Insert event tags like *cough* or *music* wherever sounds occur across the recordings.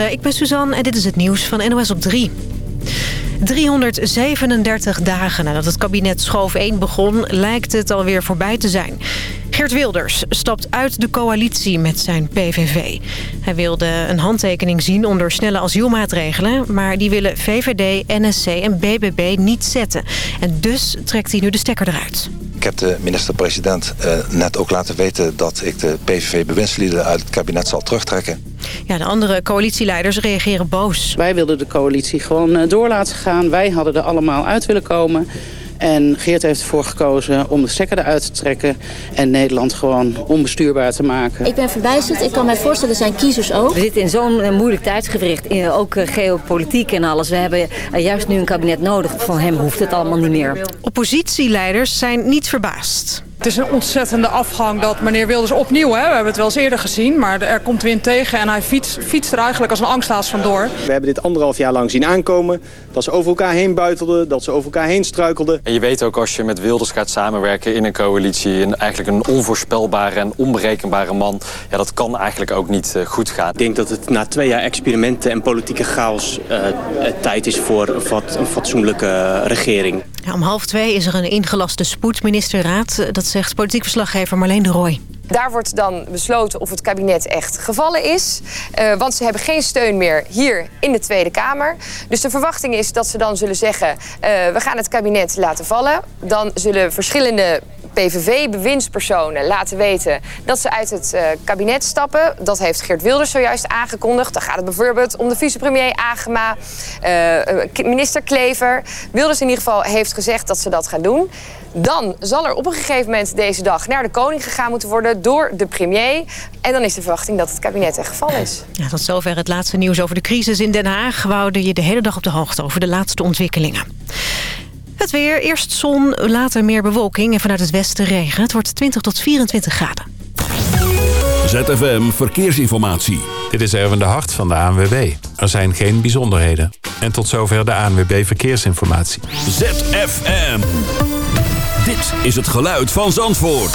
Ik ben Suzanne en dit is het nieuws van NOS op 3. 337 dagen nadat het kabinet Schoof 1 begon... lijkt het alweer voorbij te zijn. Geert Wilders stapt uit de coalitie met zijn PVV. Hij wilde een handtekening zien onder snelle asielmaatregelen... maar die willen VVD, NSC en BBB niet zetten. En dus trekt hij nu de stekker eruit. Ik heb de minister-president uh, net ook laten weten... dat ik de PVV-bewindslieden uit het kabinet zal terugtrekken. Ja, de andere coalitieleiders reageren boos. Wij wilden de coalitie gewoon door laten gaan. Wij hadden er allemaal uit willen komen... En Geert heeft ervoor gekozen om de stekker eruit te trekken... en Nederland gewoon onbestuurbaar te maken. Ik ben verbijsterd. Ik kan mij voorstellen, zijn kiezers ook. We zitten in zo'n moeilijk tijdsgewricht. Ook geopolitiek en alles. We hebben juist nu een kabinet nodig. Van hem hoeft het allemaal niet meer. Oppositieleiders zijn niet verbaasd. Het is een ontzettende afgang dat meneer Wilders opnieuw, hè, we hebben het wel eens eerder gezien, maar er komt wind tegen en hij fietst, fietst er eigenlijk als een angsthaas vandoor. We hebben dit anderhalf jaar lang zien aankomen, dat ze over elkaar heen buitelden, dat ze over elkaar heen struikelden. En je weet ook als je met Wilders gaat samenwerken in een coalitie, een, eigenlijk een onvoorspelbare en onberekenbare man, ja, dat kan eigenlijk ook niet uh, goed gaan. Ik denk dat het na twee jaar experimenten en politieke chaos uh, tijd is voor een, fat, een fatsoenlijke regering. Om half twee is er een ingelaste spoedministerraad. Dat zegt politiek verslaggever Marleen de Rooij. Daar wordt dan besloten of het kabinet echt gevallen is. Uh, want ze hebben geen steun meer hier in de Tweede Kamer. Dus de verwachting is dat ze dan zullen zeggen... Uh, we gaan het kabinet laten vallen. Dan zullen verschillende PVV-bewindspersonen laten weten dat ze uit het uh, kabinet stappen. Dat heeft Geert Wilders zojuist aangekondigd. Dan gaat het bijvoorbeeld om de vicepremier Agema, minister Klever. Wilders in ieder geval heeft gezegd dat ze dat gaan doen. Dan zal er op een gegeven moment deze dag naar de koning gegaan moeten worden door de premier. En dan is de verwachting dat het kabinet echt gevallen is. Ja, tot zover het laatste nieuws over de crisis in Den Haag. We houden je de hele dag op de hoogte over de laatste ontwikkelingen. Het weer, eerst zon, later meer bewolking en vanuit het westen regen. Het wordt 20 tot 24 graden. ZFM Verkeersinformatie. Dit is Erwin de Hart van de ANWB. Er zijn geen bijzonderheden. En tot zover de ANWB Verkeersinformatie. ZFM. Dit is het geluid van Zandvoort.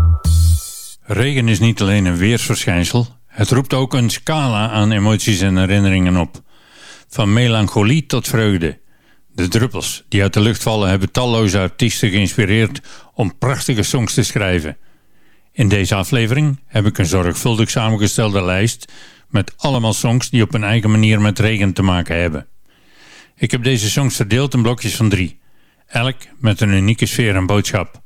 Regen is niet alleen een weersverschijnsel, het roept ook een scala aan emoties en herinneringen op. Van melancholie tot vreugde. De druppels die uit de lucht vallen hebben talloze artiesten geïnspireerd om prachtige songs te schrijven. In deze aflevering heb ik een zorgvuldig samengestelde lijst met allemaal songs die op een eigen manier met regen te maken hebben. Ik heb deze songs verdeeld in blokjes van drie, elk met een unieke sfeer en boodschap.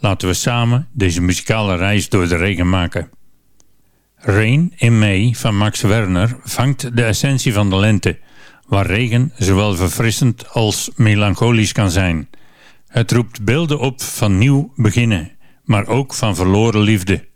Laten we samen deze muzikale reis door de regen maken. Rain in May van Max Werner vangt de essentie van de lente, waar regen zowel verfrissend als melancholisch kan zijn. Het roept beelden op van nieuw beginnen, maar ook van verloren liefde.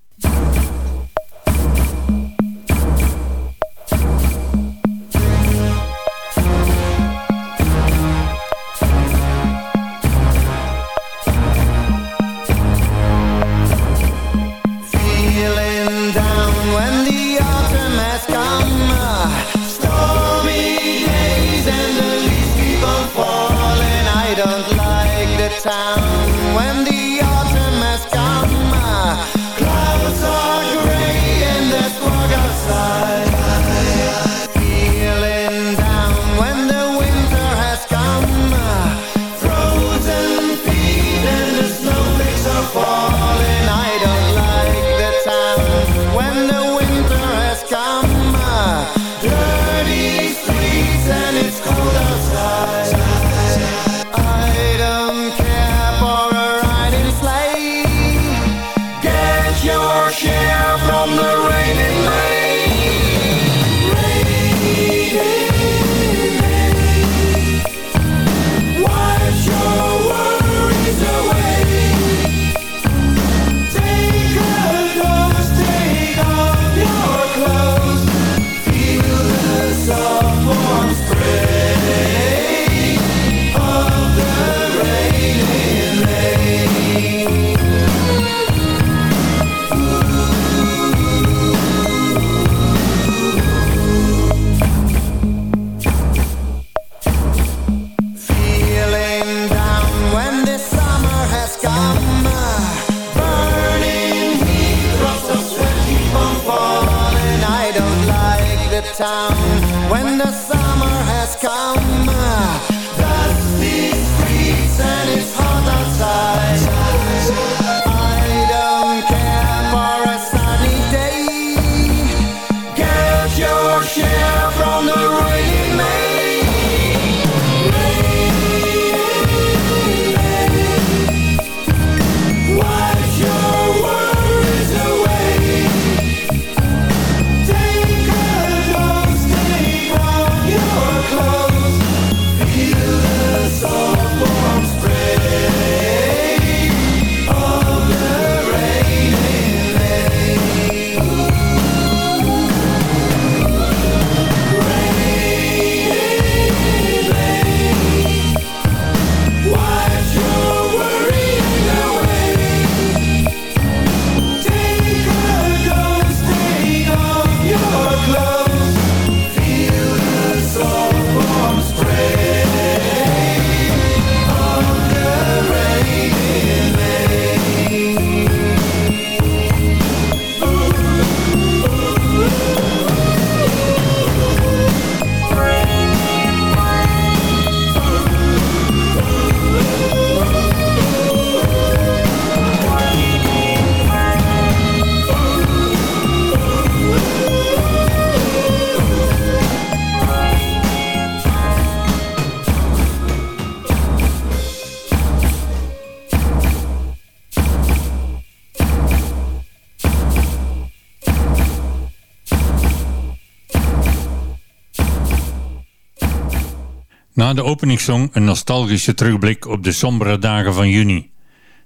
De openingssong een nostalgische terugblik op de sombere dagen van juni.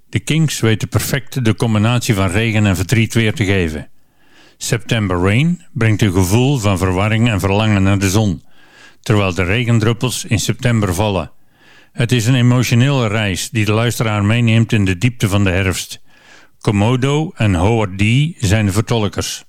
De Kings weten perfect de combinatie van regen en verdriet weer te geven. September Rain brengt een gevoel van verwarring en verlangen naar de zon, terwijl de regendruppels in september vallen. Het is een emotionele reis die de luisteraar meeneemt in de diepte van de herfst. Komodo en Howard D. zijn de vertolkers.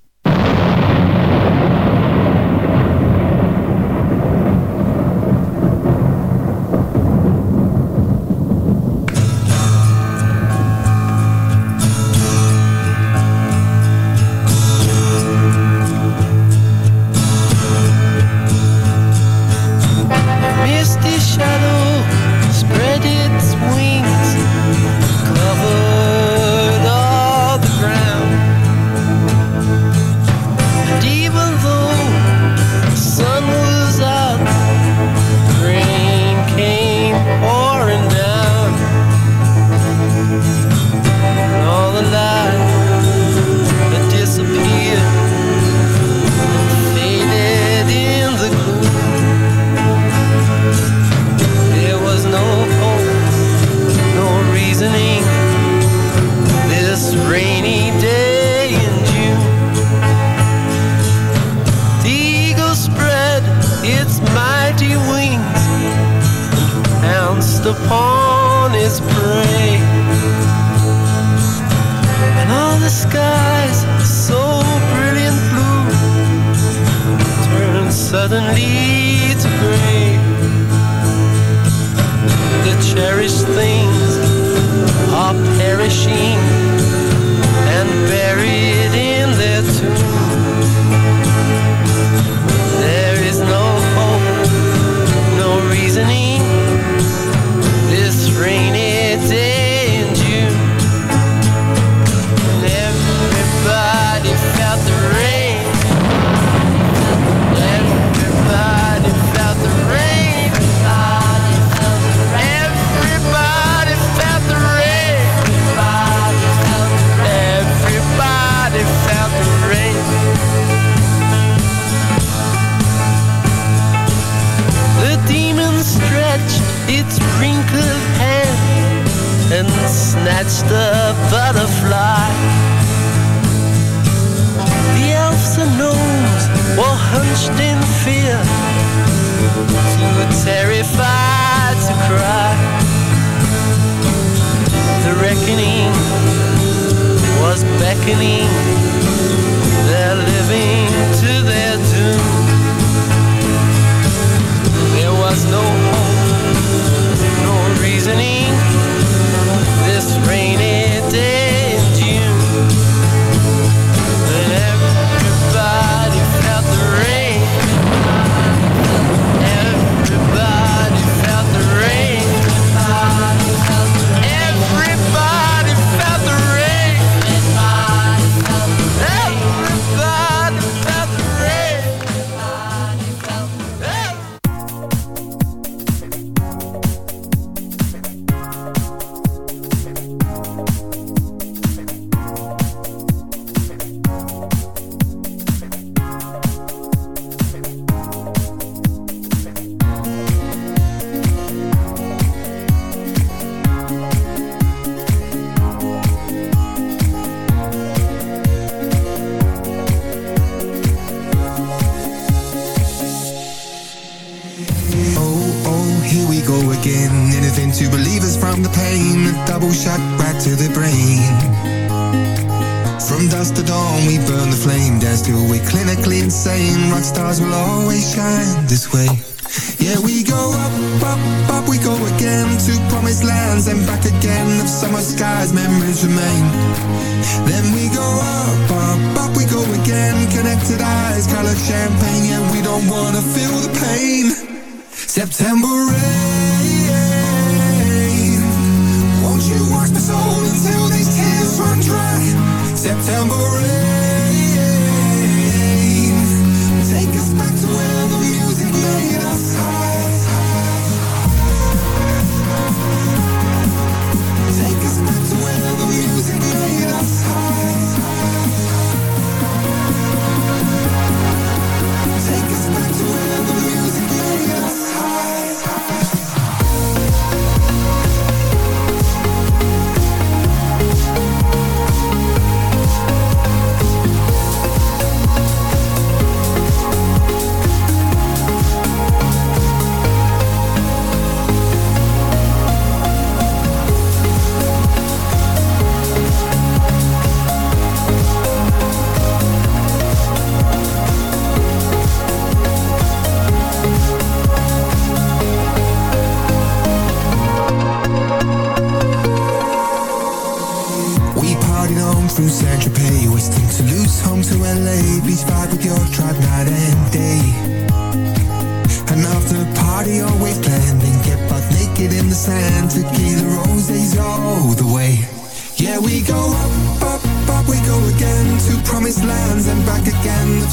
Oh, here we go again. Anything to relieve us from the pain. A double shot right to the brain. From dusk to dawn, we burn the flame. Dance till we're clinically insane. Rock stars will always shine this way. Yeah, we go up, up, up, we go again To promised lands and back again Of summer skies, memories remain Then we go up, up, up, we go again Connected eyes, colored champagne Yeah, we don't wanna feel the pain September rain. Won't you wash my soul until these tears run dry? September rain.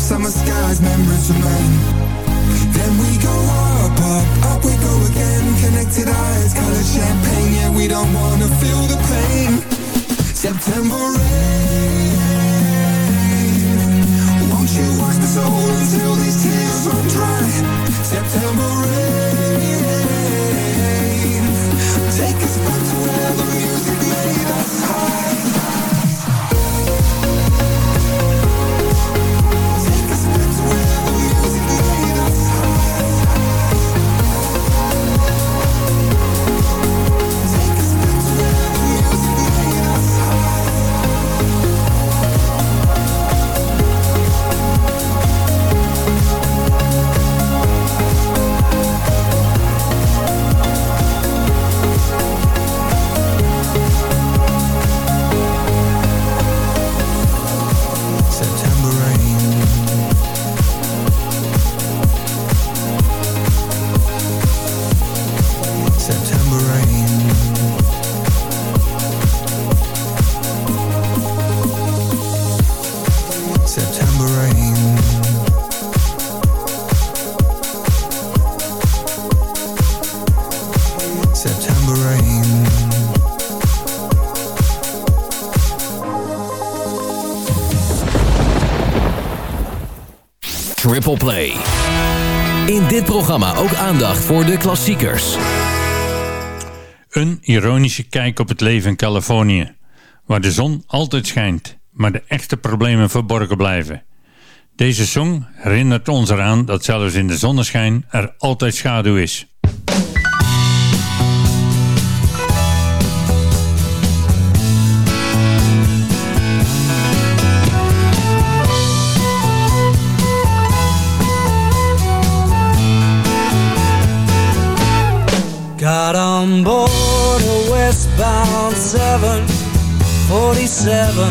Summer skies, memories remain. Then we go up, up, up we go again. Connected eyes, colored champagne. Yeah, we don't wanna feel the pain. September rain. Won't you wash the soul until these tears run dry? September rain. Programma ook aandacht voor de klassiekers. Een ironische kijk op het leven in Californië, waar de zon altijd schijnt, maar de echte problemen verborgen blijven. Deze song herinnert ons eraan dat zelfs in de zonneschijn er altijd schaduw is. Got on board a westbound 747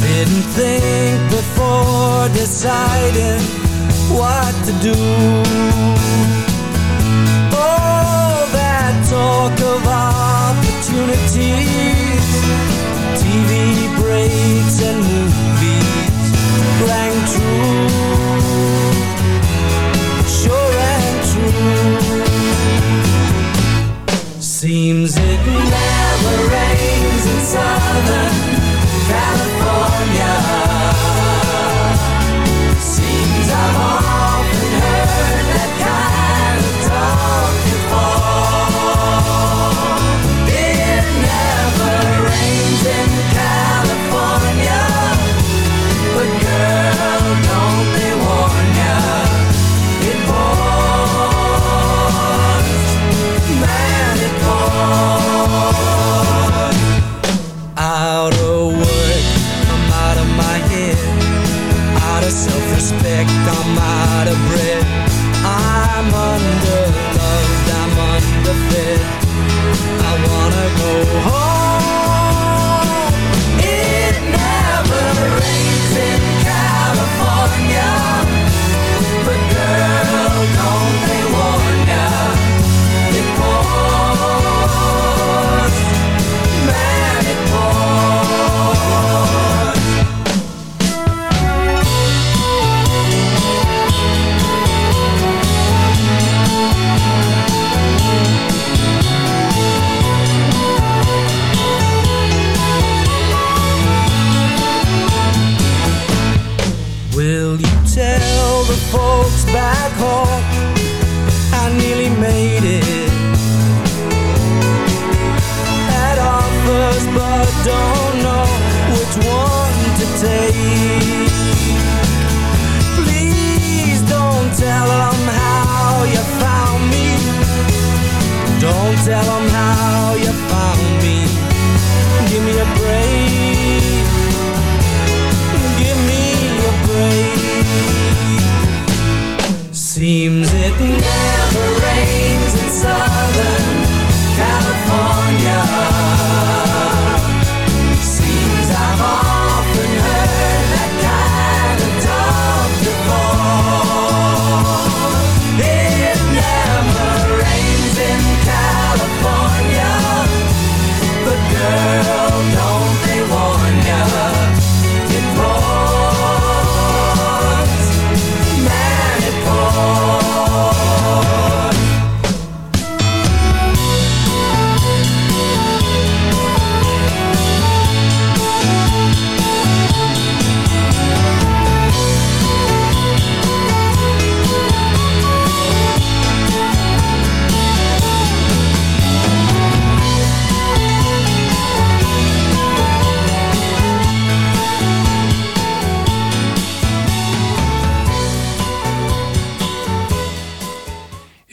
Didn't think before deciding what to do. All that talk of opportunities TV breaks and movies Seems it never rains in Southern California. Seems I've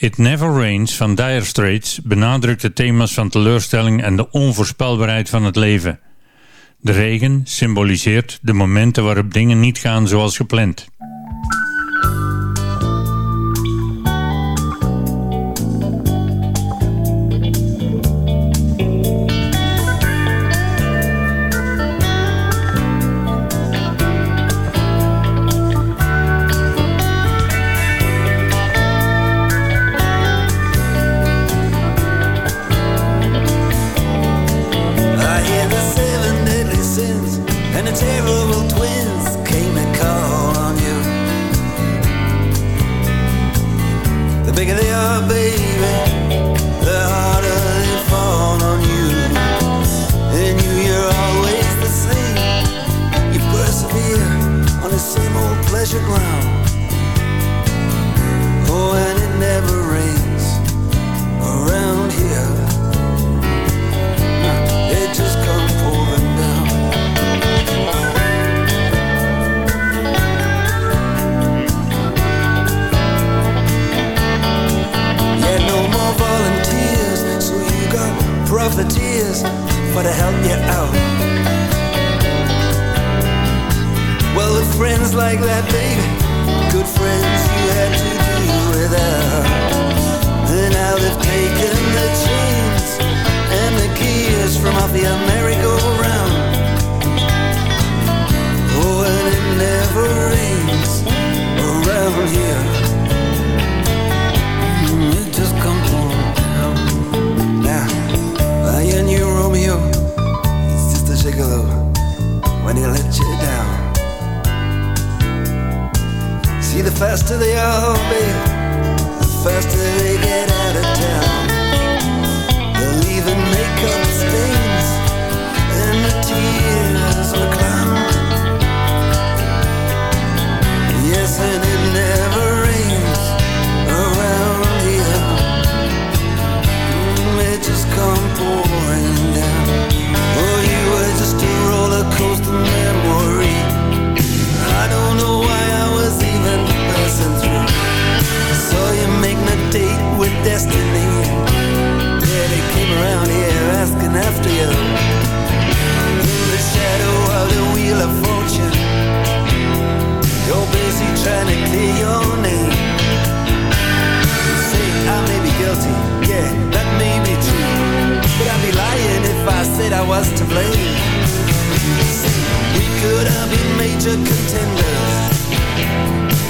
It Never Rains van Dire Straits benadrukt de thema's van teleurstelling en de onvoorspelbaarheid van het leven. De regen symboliseert de momenten waarop dingen niet gaan zoals gepland. faster they all be, the faster they get out. Was to blame We could have been major contenders.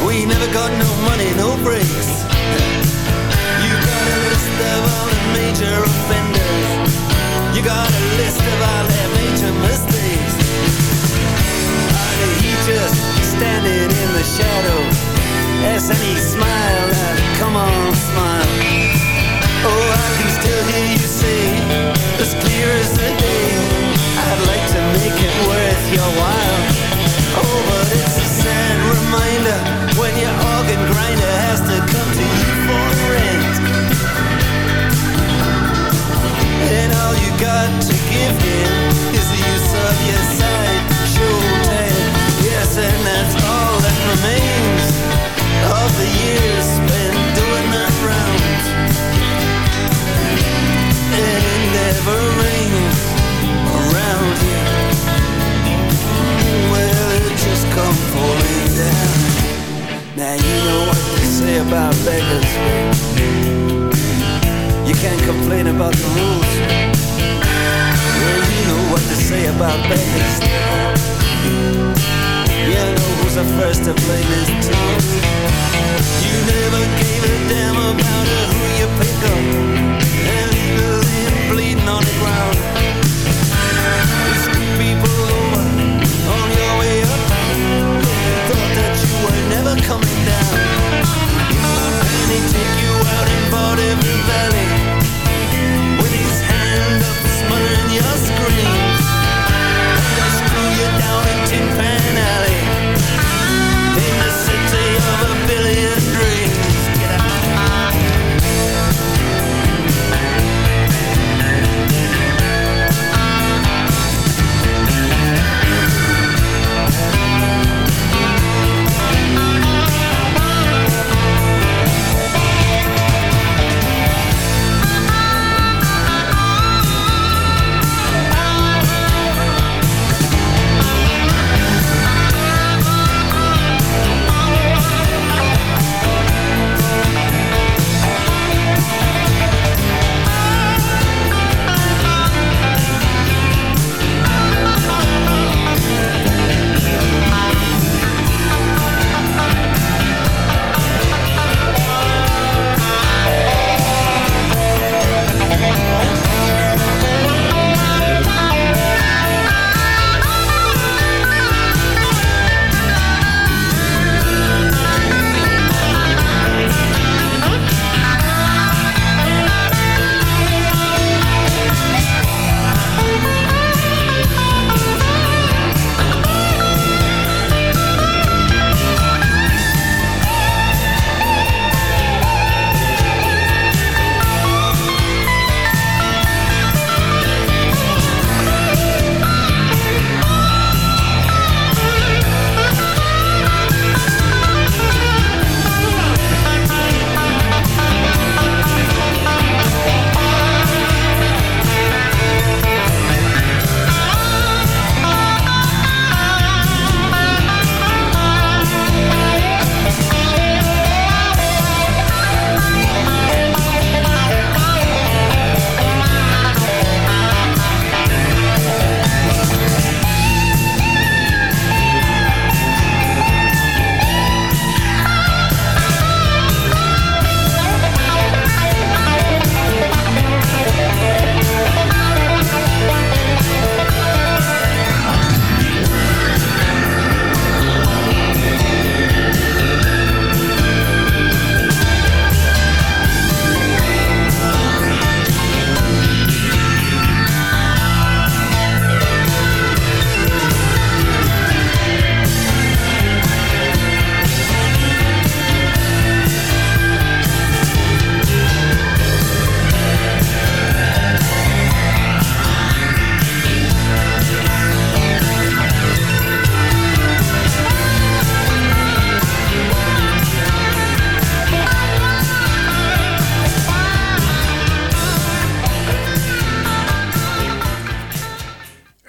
We never got no money, no breaks. You got a list of all the major offenders. You got a list of all their major mistakes. Or he just standing in the shadows As any smile, I'd come on smile. Oh, I can still hear you say as clear as the day I'd like to make it worth your while. Oh, but it's a sad reminder When your organ grinder has to come to you for rent. And all you got to give him Is the use of your Yes, and that's all that remains Of the year.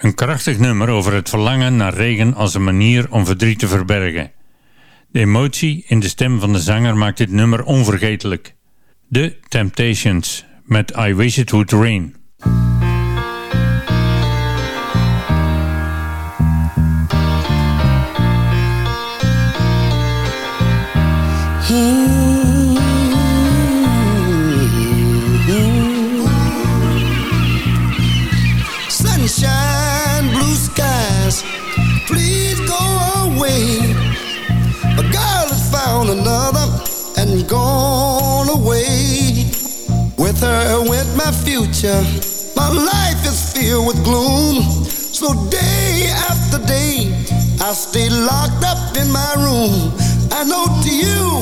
Een krachtig nummer over het verlangen naar regen als een manier om verdriet te verbergen. De emotie in de stem van de zanger maakt dit nummer onvergetelijk. The Temptations met I Wish It Would Rain. A girl has found another and gone away. With her went my future. My life is filled with gloom. So day after day, I stay locked up in my room. I know to you,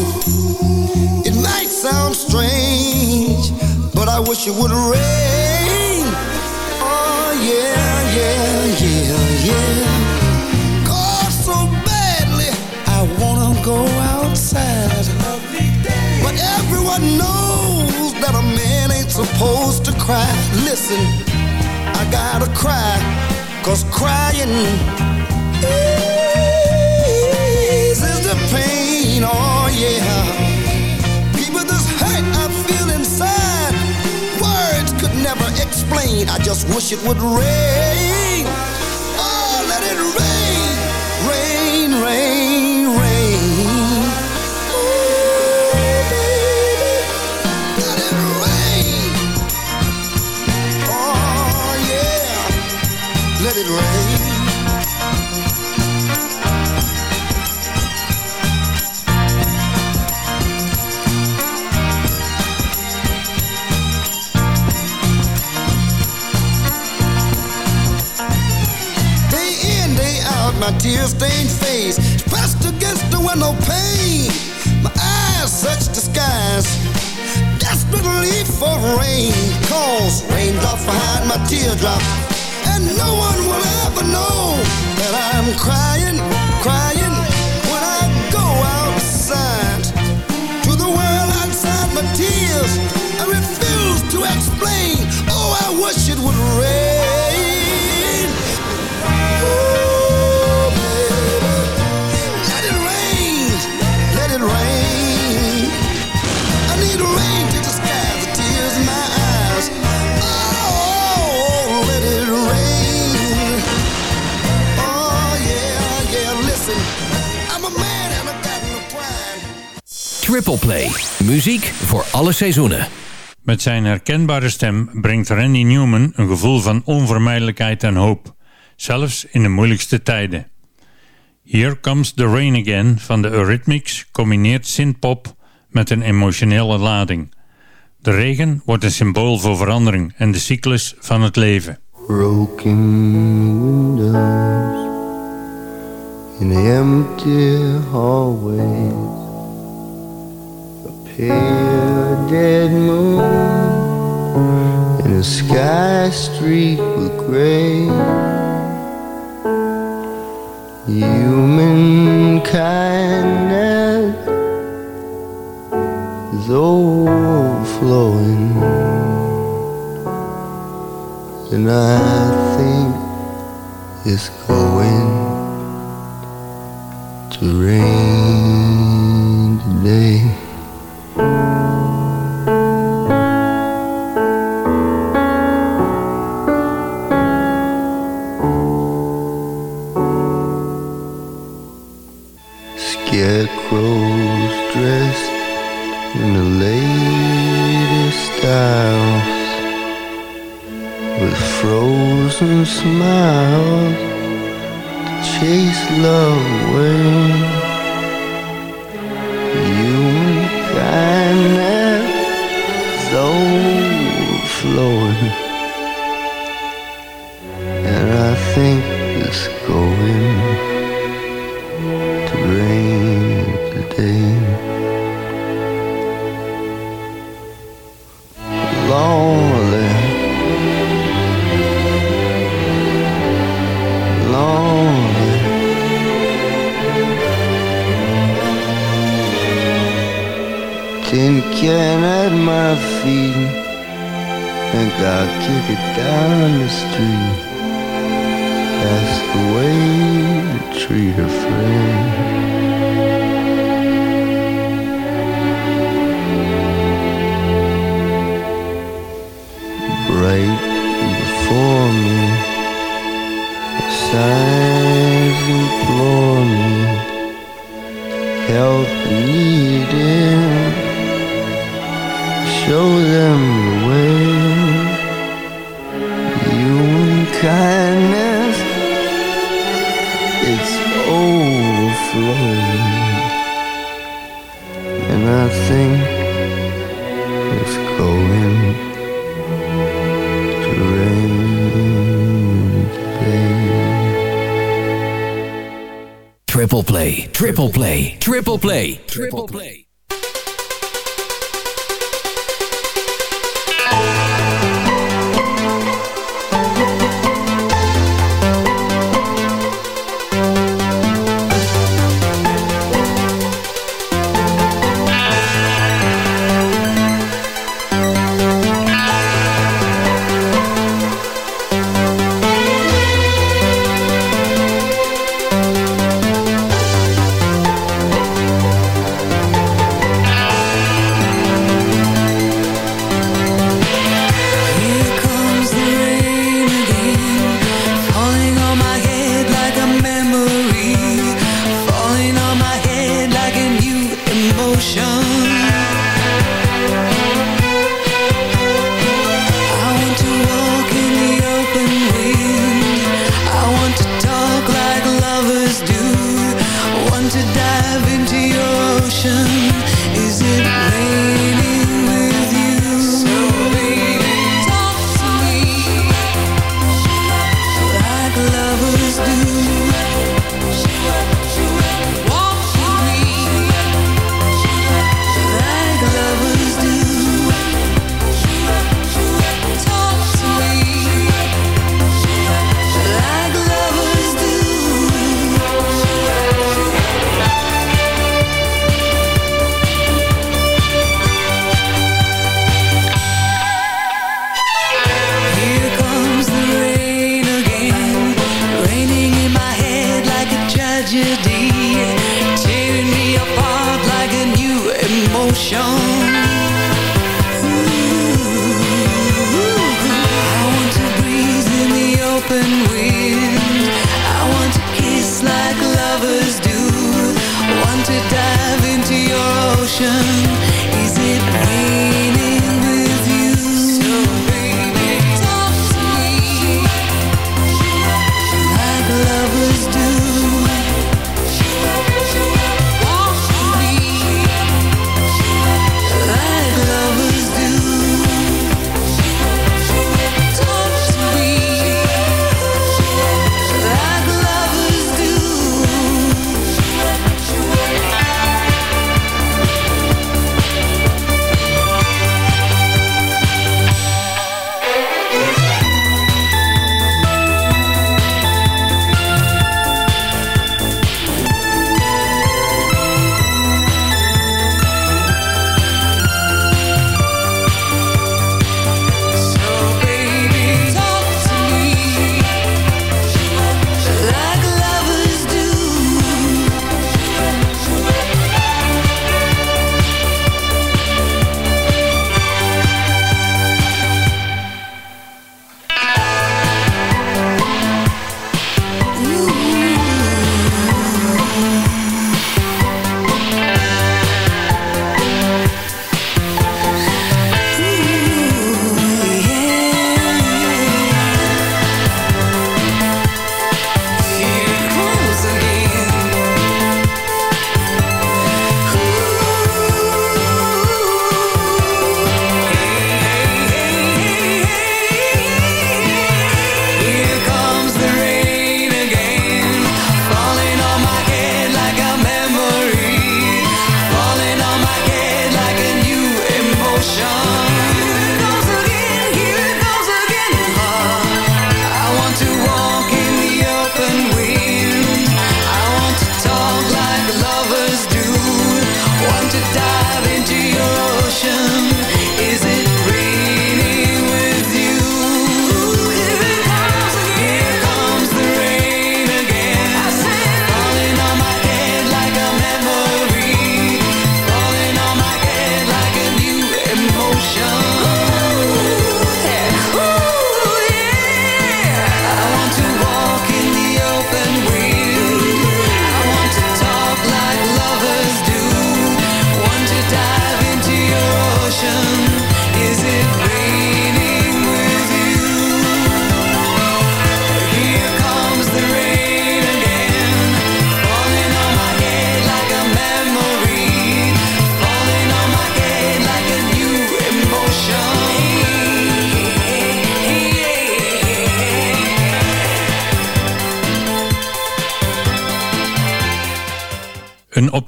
it might sound strange, but I wish it would rain. Oh yeah, yeah, yeah, yeah. Go outside. But everyone knows that a man ain't supposed to cry. Listen, I gotta cry, cause crying eases the pain. Oh yeah. People, this hurt I feel inside, words could never explain. I just wish it would rain. Let it rain. Day in, day out, my tear-stained face pressed against the window pane. My eyes search the skies, desperately for rain. Cause raindrops behind my teardrop, no one will ever know that I'm crying, crying Triple Play. Muziek voor alle seizoenen. Met zijn herkenbare stem brengt Randy Newman een gevoel van onvermijdelijkheid en hoop, zelfs in de moeilijkste tijden. Here Comes the Rain Again van de Eurythmics combineert synthpop met een emotionele lading. De regen wordt een symbool voor verandering en de cyclus van het leven. Broken windows in empty hallways, pale dead moon in a sky streaked with gray. Human kindness is overflowing. And I think it's going to rain today. Love it's overflowing. And I think it's going to rain. Babe. Triple play, triple play, triple play, triple play. open we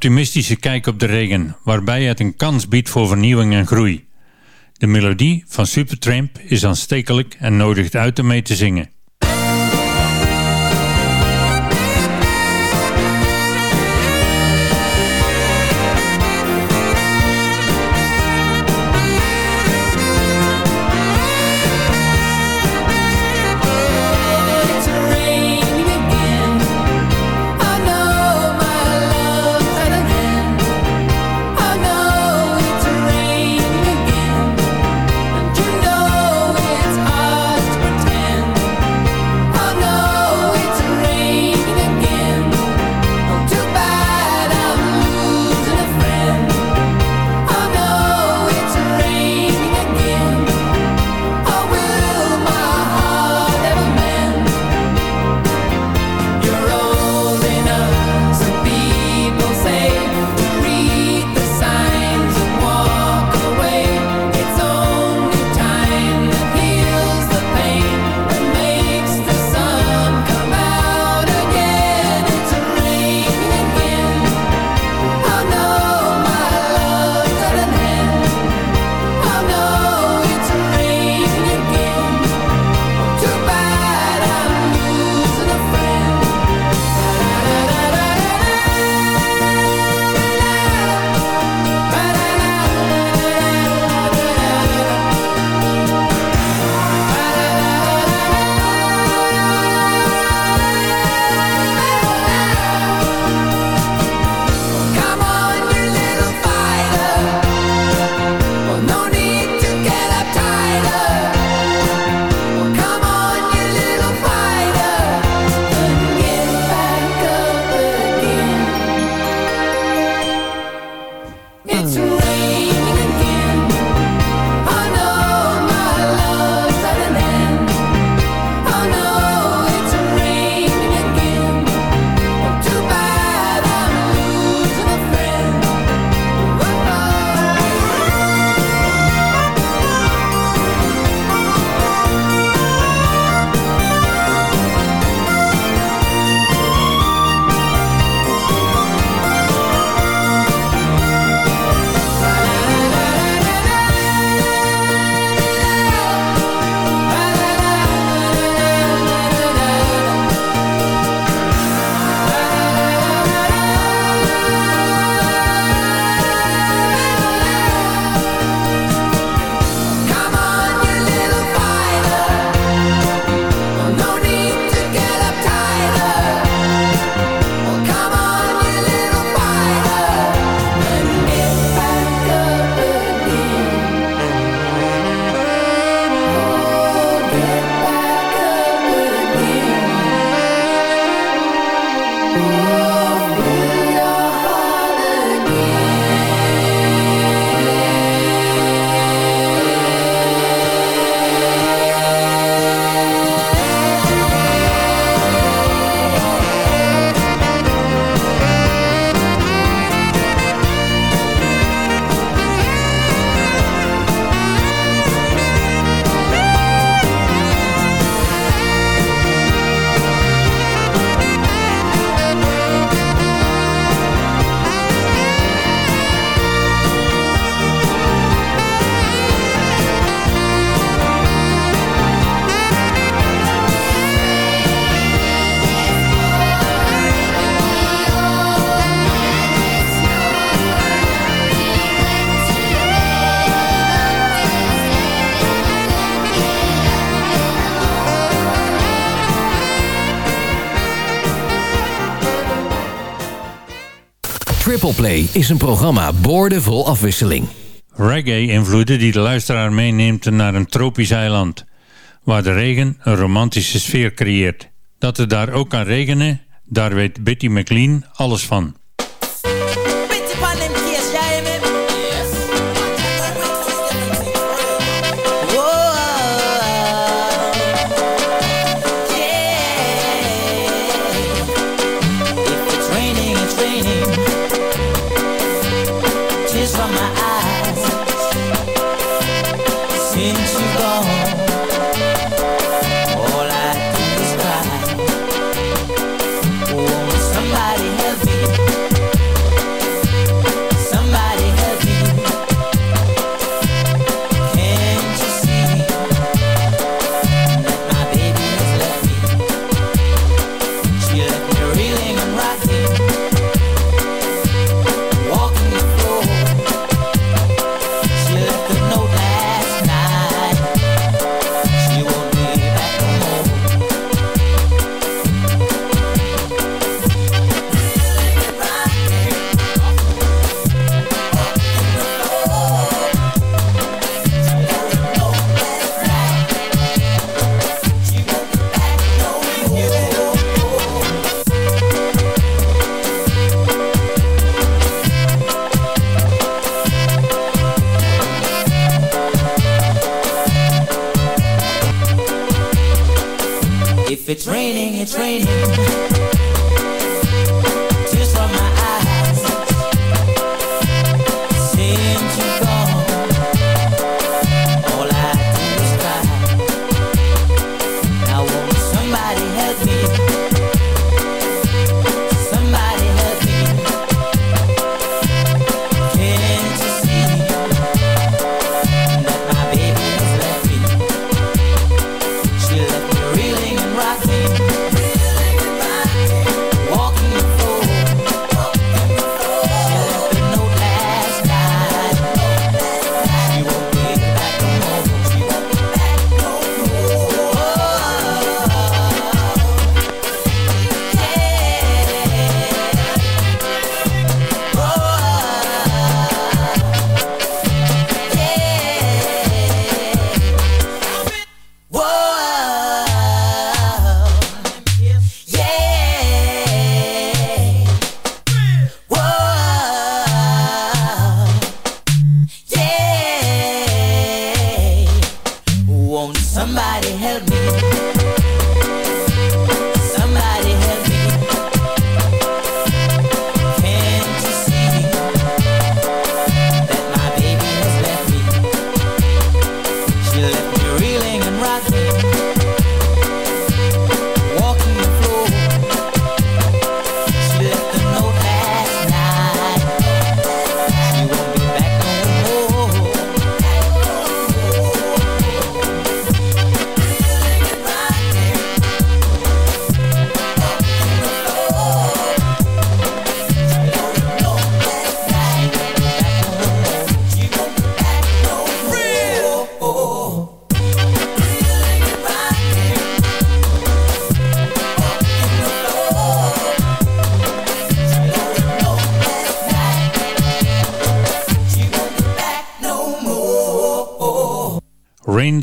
optimistische kijk op de regen, waarbij het een kans biedt voor vernieuwing en groei. De melodie van Supertramp is aanstekelijk en nodigt uit om mee te zingen. Triple Play is een programma boordevol afwisseling. Reggae-invloeden die de luisteraar meeneemt naar een tropisch eiland, waar de regen een romantische sfeer creëert. Dat het daar ook kan regenen, daar weet Betty McLean alles van. Raining,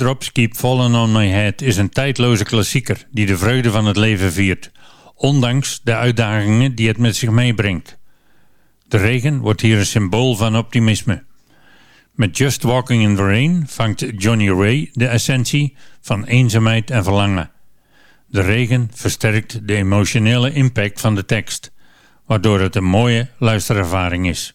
Raindrops Keep Falling on My Head is een tijdloze klassieker die de vreugde van het leven viert, ondanks de uitdagingen die het met zich meebrengt. De regen wordt hier een symbool van optimisme. Met Just Walking in the Rain vangt Johnny Ray de essentie van eenzaamheid en verlangen. De regen versterkt de emotionele impact van de tekst, waardoor het een mooie luisterervaring is.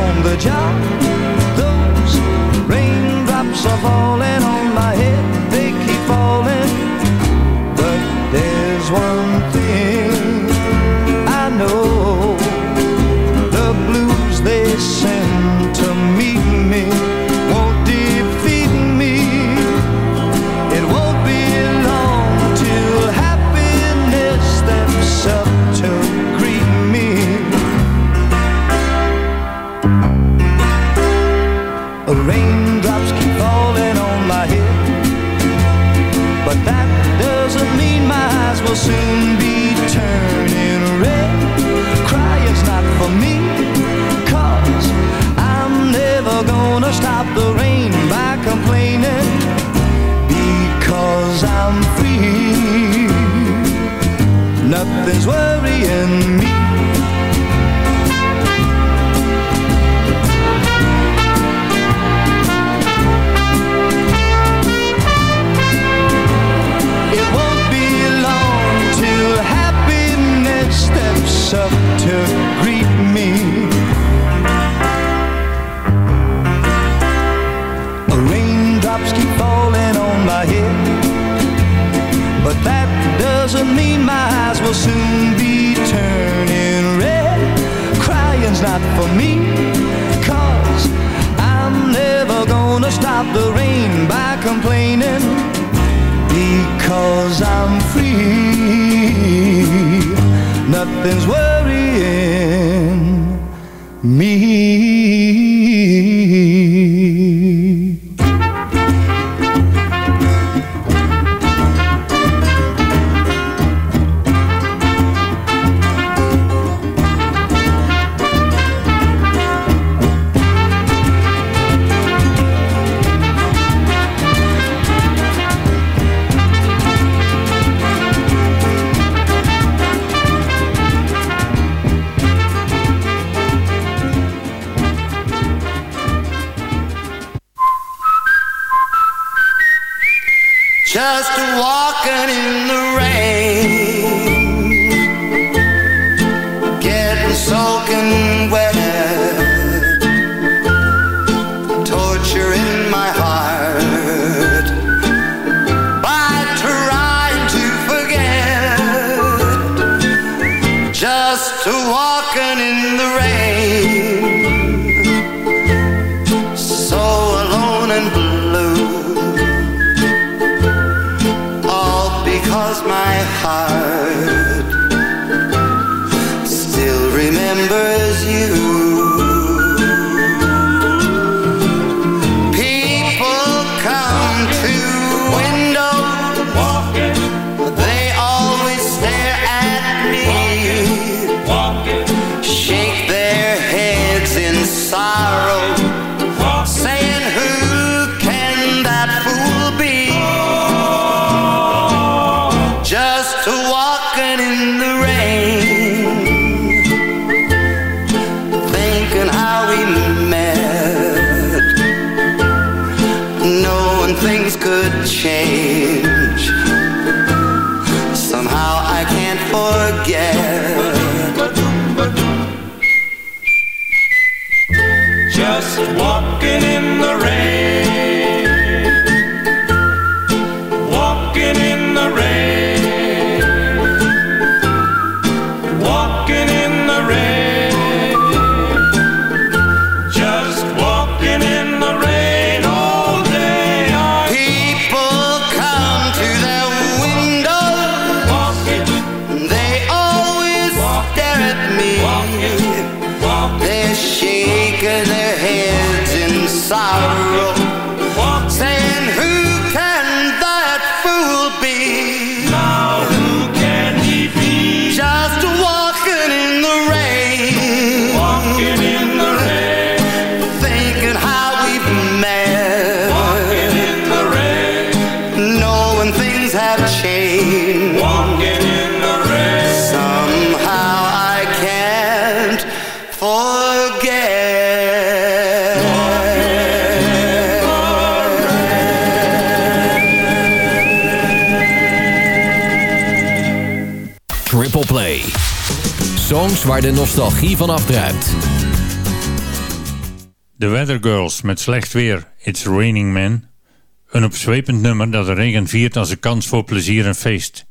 the job, those raindrops are falling on my head, they keep falling. But there's one Señor. Because I'm free. Nothing's worrying de nostalgie van afdruipt. De Weather Girls met slecht weer, It's Raining Man. Een opzwepend nummer dat de regen viert als een kans voor plezier en feest.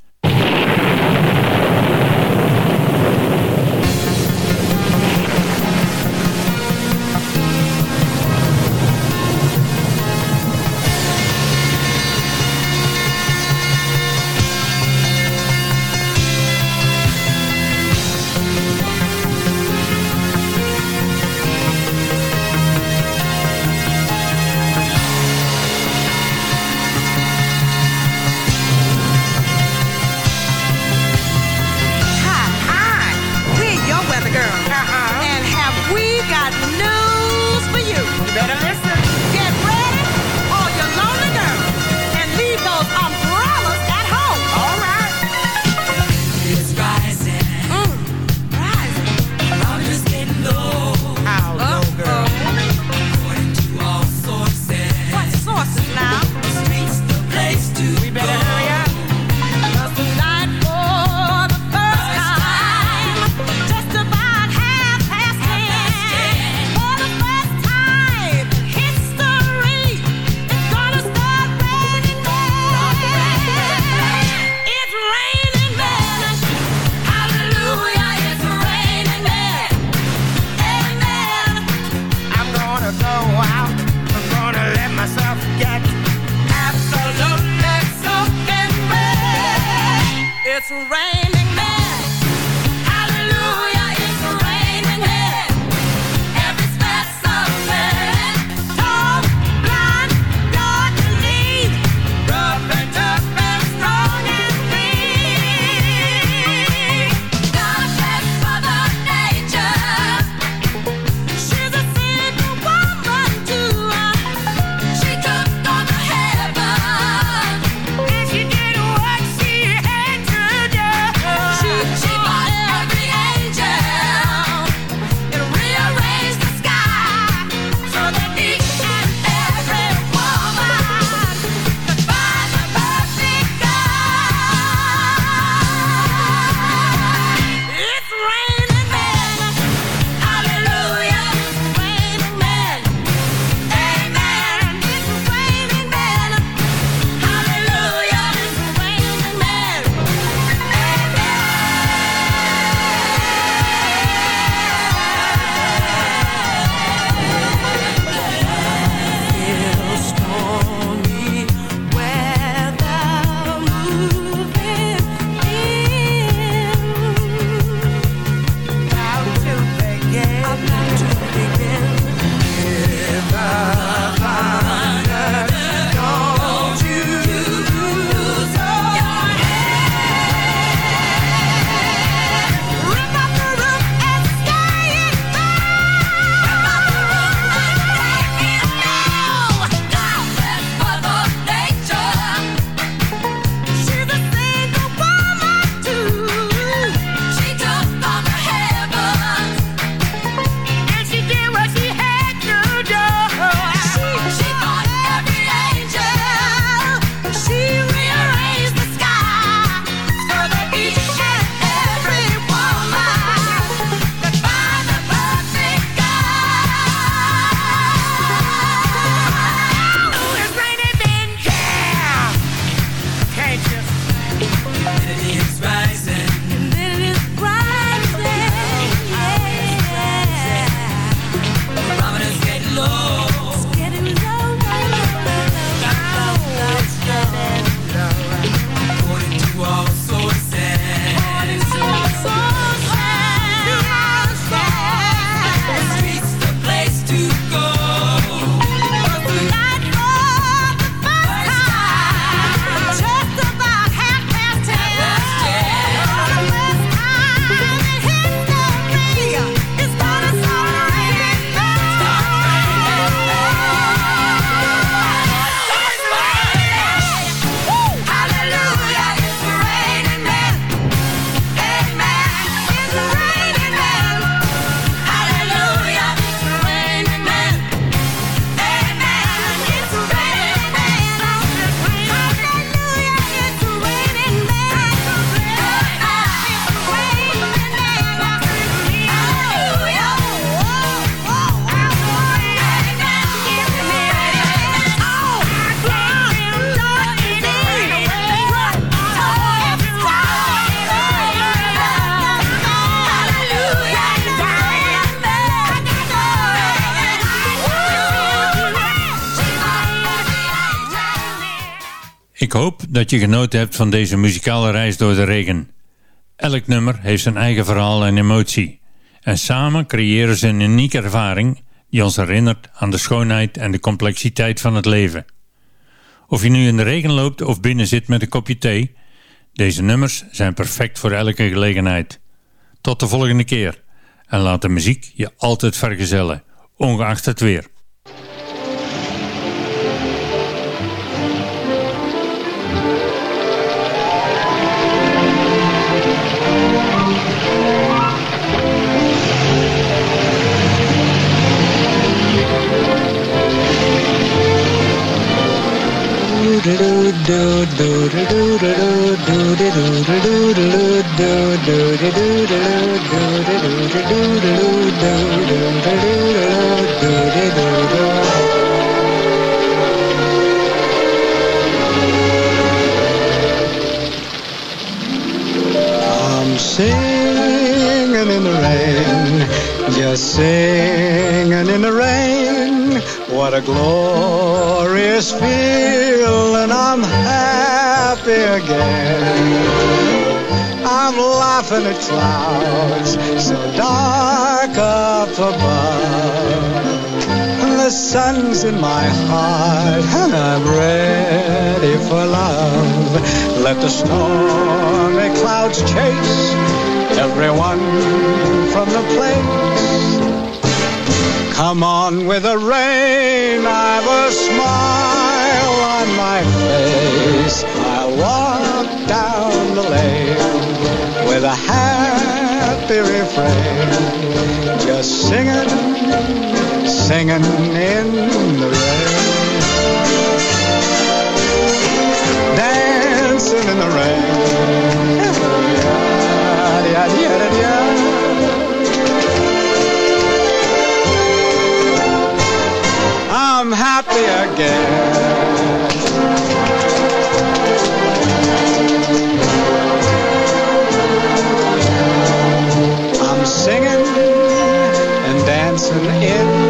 Dat je genoten hebt van deze muzikale reis door de regen. Elk nummer heeft zijn eigen verhaal en emotie. En samen creëren ze een unieke ervaring die ons herinnert aan de schoonheid en de complexiteit van het leven. Of je nu in de regen loopt of binnen zit met een kopje thee, deze nummers zijn perfect voor elke gelegenheid. Tot de volgende keer en laat de muziek je altijd vergezellen, ongeacht het weer. Singing in the rain, just singing in the rain. What a glorious feeling, I'm happy again. I'm laughing at clouds so dark up above. The sun's in my heart and I'm ready for love. Let the stormy clouds chase everyone from the place. Come on with the rain, I've a smile on my face. I'll walk down the lane with a happy refrain, just singing, singing in the rain. Dancing in the rain. *laughs* I'm happy again. I'm singing and dancing in